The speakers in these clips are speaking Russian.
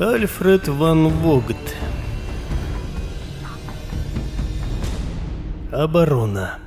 Альфред ван Вогт. Оборона.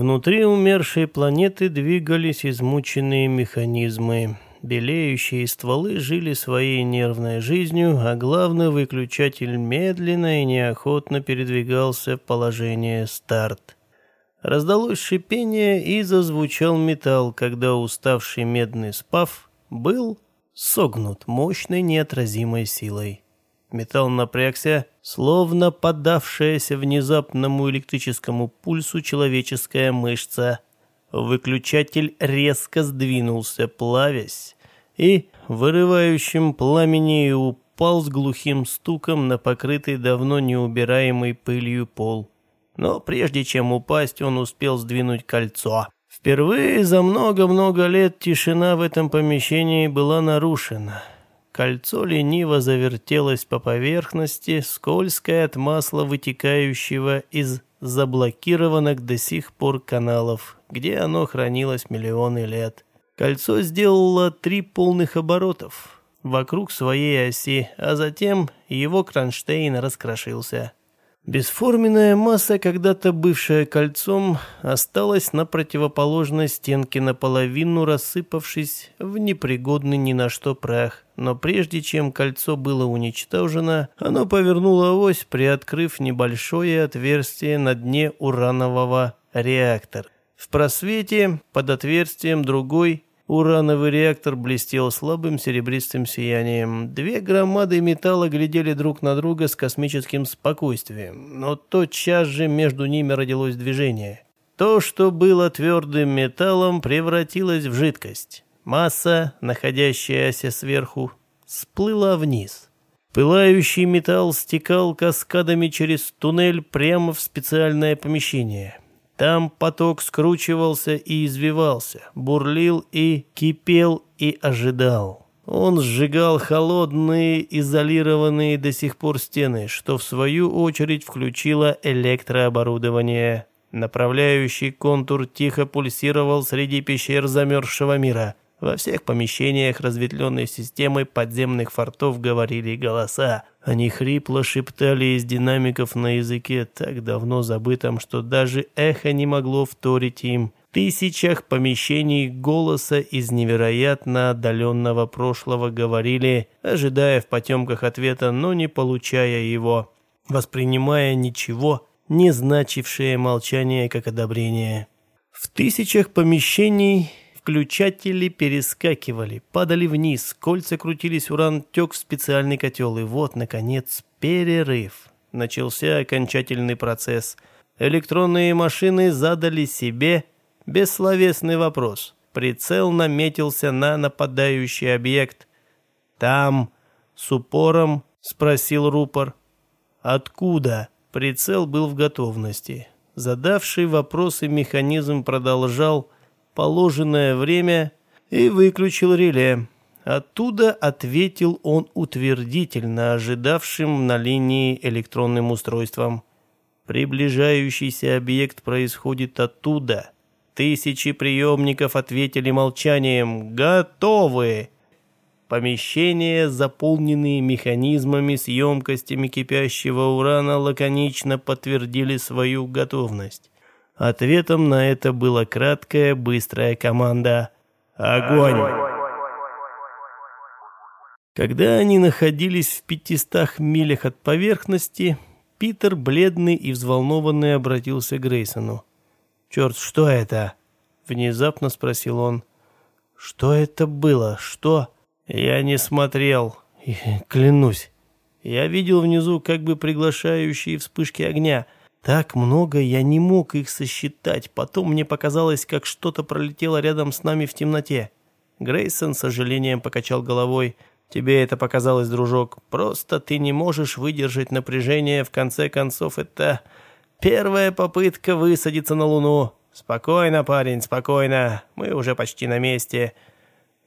Внутри умершей планеты двигались измученные механизмы. Белеющие стволы жили своей нервной жизнью, а главный выключатель медленно и неохотно передвигался в положение «старт». Раздалось шипение и зазвучал металл, когда уставший медный спав был согнут мощной неотразимой силой. Металл напрягся, словно поддавшаяся внезапному электрическому пульсу человеческая мышца. Выключатель резко сдвинулся, плавясь, и вырывающим пламени упал с глухим стуком на покрытый давно неубираемой пылью пол. Но прежде чем упасть, он успел сдвинуть кольцо. Впервые за много-много лет тишина в этом помещении была нарушена. Кольцо лениво завертелось по поверхности, скользкое от масла, вытекающего из заблокированных до сих пор каналов, где оно хранилось миллионы лет. Кольцо сделало три полных оборотов вокруг своей оси, а затем его кронштейн раскрошился. Бесформенная масса, когда-то бывшая кольцом, осталась на противоположной стенке наполовину рассыпавшись в непригодный ни на что прах. Но прежде чем кольцо было уничтожено, оно повернуло ось, приоткрыв небольшое отверстие на дне уранового реактора. В просвете под отверстием другой Урановый реактор блестел слабым серебристым сиянием. Две громады металла глядели друг на друга с космическим спокойствием, но тотчас же между ними родилось движение. То, что было твердым металлом, превратилось в жидкость. Масса, находящаяся сверху, сплыла вниз. Пылающий металл стекал каскадами через туннель прямо в специальное помещение. Там поток скручивался и извивался, бурлил и кипел и ожидал. Он сжигал холодные, изолированные до сих пор стены, что в свою очередь включило электрооборудование. Направляющий контур тихо пульсировал среди пещер замерзшего мира. Во всех помещениях разветвленной системы подземных фортов говорили голоса. Они хрипло шептали из динамиков на языке, так давно забытом, что даже эхо не могло вторить им. В тысячах помещений голоса из невероятно отдаленного прошлого говорили, ожидая в потемках ответа, но не получая его, воспринимая ничего, не значившее молчание как одобрение. В тысячах помещений Включатели перескакивали, падали вниз, кольца крутились, уран тек в специальный котел. И вот, наконец, перерыв. Начался окончательный процесс. Электронные машины задали себе бессловесный вопрос. Прицел наметился на нападающий объект. «Там, с упором?» — спросил рупор. «Откуда?» Прицел был в готовности. Задавший вопросы механизм продолжал положенное время и выключил реле. Оттуда ответил он утвердительно ожидавшим на линии электронным устройством. Приближающийся объект происходит оттуда. Тысячи приемников ответили молчанием «Готовы!». Помещения, заполненные механизмами с емкостями кипящего урана, лаконично подтвердили свою готовность. Ответом на это была краткая, быстрая команда «Огонь!». Когда они находились в пятистах милях от поверхности, Питер, бледный и взволнованный, обратился к Грейсону. «Черт, что это?» — внезапно спросил он. «Что это было? Что?» «Я не смотрел. Клянусь. Я видел внизу как бы приглашающие вспышки огня». Так много я не мог их сосчитать. Потом мне показалось, как что-то пролетело рядом с нами в темноте. Грейсон с сожалением покачал головой. Тебе это показалось, дружок. Просто ты не можешь выдержать напряжение. В конце концов, это первая попытка высадиться на Луну. Спокойно, парень, спокойно. Мы уже почти на месте.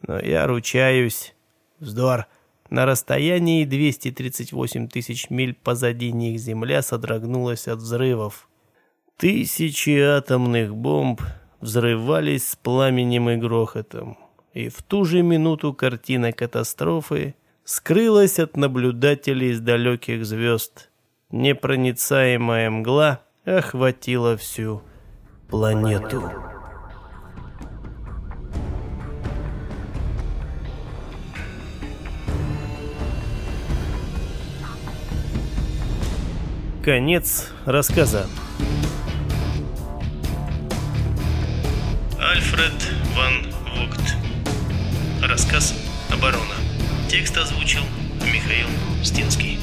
Но я ручаюсь. Вздор. На расстоянии 238 тысяч миль позади них Земля содрогнулась от взрывов. Тысячи атомных бомб взрывались с пламенем и грохотом и в ту же минуту картина катастрофы скрылась от наблюдателей с далеких звезд. Непроницаемая мгла охватила всю планету. Конец рассказа. Альфред ван Вогт Рассказ «Оборона». Текст озвучил Михаил Стинский.